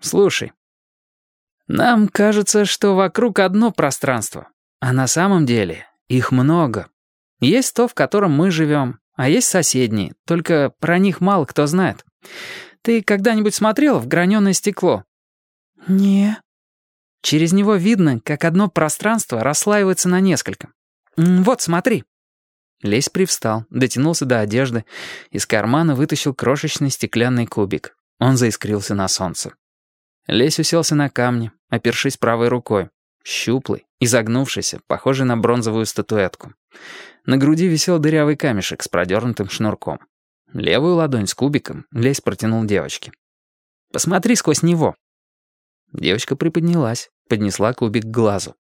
Слушай. Нам кажется, что вокруг одно пространство, а на самом деле их много. Есть то, в котором мы живем, а есть соседние, только про них мало кто знает. Ты когда-нибудь смотрел в граненое стекло? Не. Через него видно, как одно пространство расслаивается на несколько. Вот, смотри. Лесь привстал, дотянулся до одежды, из кармана вытащил крошечный стеклянный кубик. Он заискрился на солнце. Лесь уселся на камне, опершись правой рукой. Щуплый, изогнувшийся, похожий на бронзовую статуэтку. На груди висел дырявый камешек с продернутым шнурком. Левую ладонь с кубиком Лесь протянул девочке. «Посмотри сквозь него». Девочка приподнялась, поднесла кубик к глазу.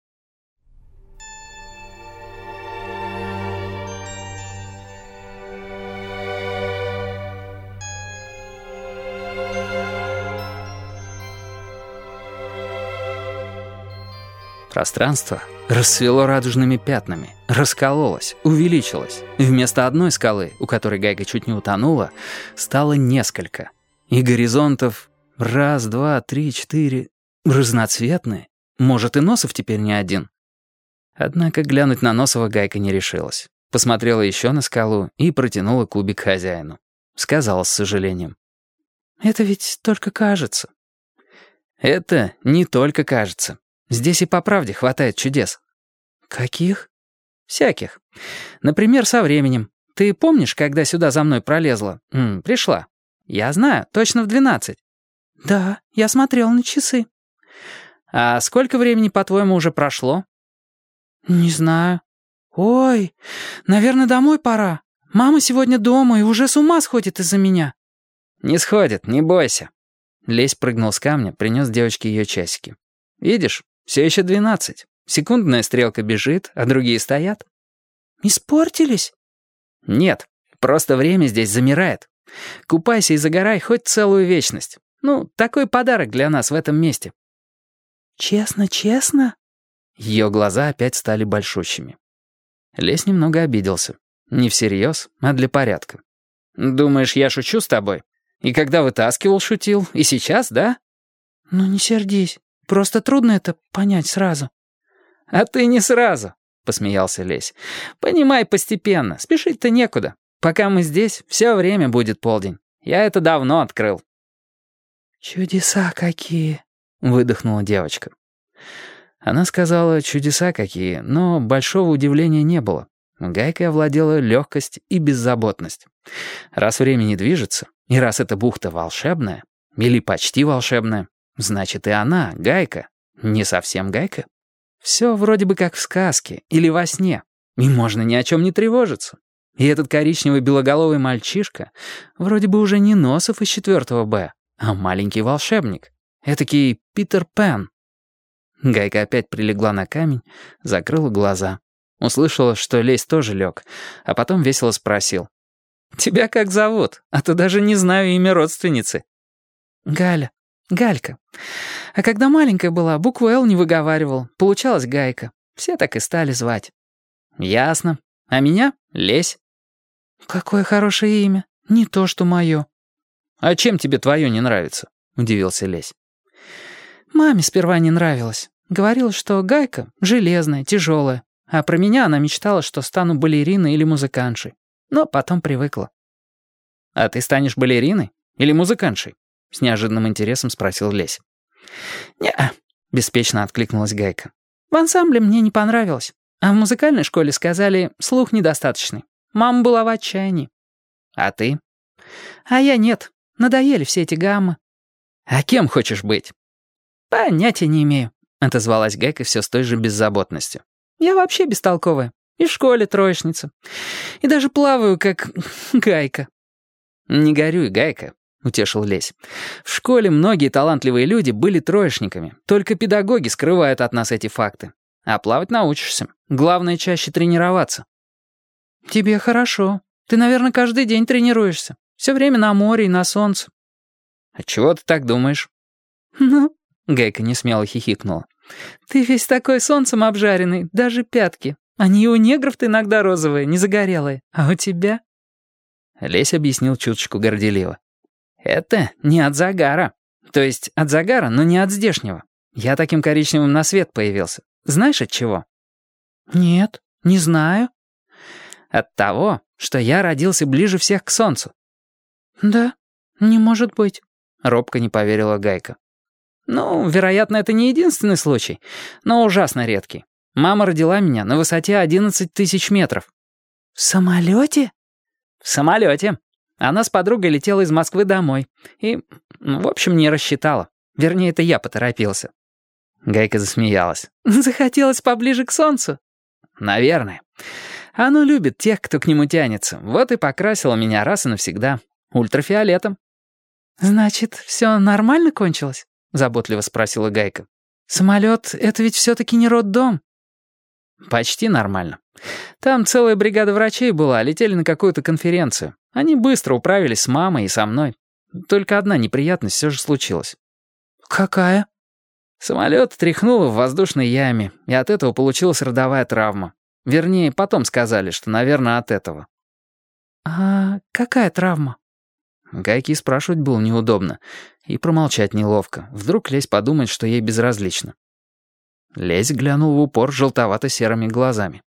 Пространство расцвело радужными пятнами, раскололось, увеличилось. Вместо одной скалы, у которой Гайка чуть не утонула, стало несколько. И горизонтов раз, два, три, четыре, разноцветные. Может, и Носов теперь не один. Однако глянуть на Носова Гайка не решилась. Посмотрела еще на скалу и протянула кубик хозяину. Сказала с сожалением. «Это ведь только кажется». «Это не только кажется. Здесь и по правде хватает чудес». «Каких?» «Всяких. Например, со временем. Ты помнишь, когда сюда за мной пролезла? М, пришла. Я знаю, точно в двенадцать». «Да, я смотрел на часы». «А сколько времени, по-твоему, уже прошло?» «Не знаю». «Ой, наверное, домой пора. Мама сегодня дома и уже с ума сходит из-за меня». «Не сходит, не бойся». Лесь прыгнул с камня, принес девочке ее часики. «Видишь, все еще двенадцать. Секундная стрелка бежит, а другие стоят. Испортились? Нет, просто время здесь замирает. Купайся и загорай хоть целую вечность. Ну, такой подарок для нас в этом месте. Честно, честно? Ее глаза опять стали большущими. Лес немного обиделся. Не всерьез, а для порядка. «Думаешь, я шучу с тобой? И когда вытаскивал, шутил, и сейчас, да?» «Ну не сердись. Просто трудно это понять сразу». «А ты не сразу», — посмеялся Лесь. «Понимай постепенно, спешить-то некуда. Пока мы здесь, все время будет полдень. Я это давно открыл». «Чудеса какие!» — выдохнула девочка. Она сказала «чудеса какие», но большого удивления не было. Гайкой овладела легкость и беззаботность. Раз время не движется, и раз эта бухта волшебная, или почти волшебная, Значит, и она, Гайка, не совсем Гайка. Все вроде бы как в сказке или во сне, и можно ни о чем не тревожиться. И этот коричневый белоголовый мальчишка вроде бы уже не Носов из 4 Б, а маленький волшебник. Этакий Питер Пен. Гайка опять прилегла на камень, закрыла глаза. Услышала, что Лесь тоже лег, а потом весело спросил. «Тебя как зовут? А то даже не знаю имя родственницы». «Галя». Галька. А когда маленькая была, букву «Л» не выговаривал. Получалась Гайка. Все так и стали звать. Ясно. А меня — Лесь. Какое хорошее имя. Не то, что мое. А чем тебе твое не нравится? Удивился Лесь. Маме сперва не нравилось. Говорила, что Гайка железная, тяжелая. А про меня она мечтала, что стану балериной или музыкантшей. Но потом привыкла. А ты станешь балериной или музыкантшей? С неожиданным интересом спросил Лесь. «Не-а», беспечно откликнулась Гайка. «В ансамбле мне не понравилось. А в музыкальной школе сказали, слух недостаточный. Мама была в отчаянии». «А ты?» «А я нет. Надоели все эти гаммы». «А кем хочешь быть?» «Понятия не имею», — отозвалась Гайка все с той же беззаботностью. «Я вообще бестолковая. И в школе троечница. И даже плаваю, как Гайка». «Не горюй, Гайка утешил Лесь. «В школе многие талантливые люди были троечниками. Только педагоги скрывают от нас эти факты. А плавать научишься. Главное, чаще тренироваться». «Тебе хорошо. Ты, наверное, каждый день тренируешься. Все время на море и на солнце». «А чего ты так думаешь?» «Ну...» — Гайка несмело хихикнула. «Ты весь такой солнцем обжаренный, даже пятки. Они у негров-то иногда розовые, не загорелые. А у тебя...» Лесь объяснил чуточку горделиво. «Это не от загара. То есть от загара, но не от здешнего. Я таким коричневым на свет появился. Знаешь от чего? Нет, не знаю. От того, что я родился ближе всех к солнцу. Да, не может быть. Робко не поверила Гайка. Ну, вероятно, это не единственный случай, но ужасно редкий. Мама родила меня на высоте 11 тысяч метров. В самолете? В самолете. Она с подругой летела из Москвы домой. И, ну, в общем, не рассчитала. Вернее, это я поторопился. Гайка засмеялась. Захотелось поближе к солнцу? Наверное. Оно любит тех, кто к нему тянется. Вот и покрасило меня раз и навсегда. Ультрафиолетом. «Значит, все нормально кончилось?» — заботливо спросила Гайка. «Самолет — это ведь все-таки не роддом». «Почти нормально. Там целая бригада врачей была, летели на какую-то конференцию. Они быстро управились с мамой и со мной. Только одна неприятность все же случилась». «Какая?» Самолет тряхнуло в воздушной яме, и от этого получилась родовая травма. Вернее, потом сказали, что, наверное, от этого. «А какая травма?» Гайки спрашивать было неудобно. И промолчать неловко. Вдруг Лесь подумает, что ей безразлично. Лесь глянул в упор желтовато-серыми глазами.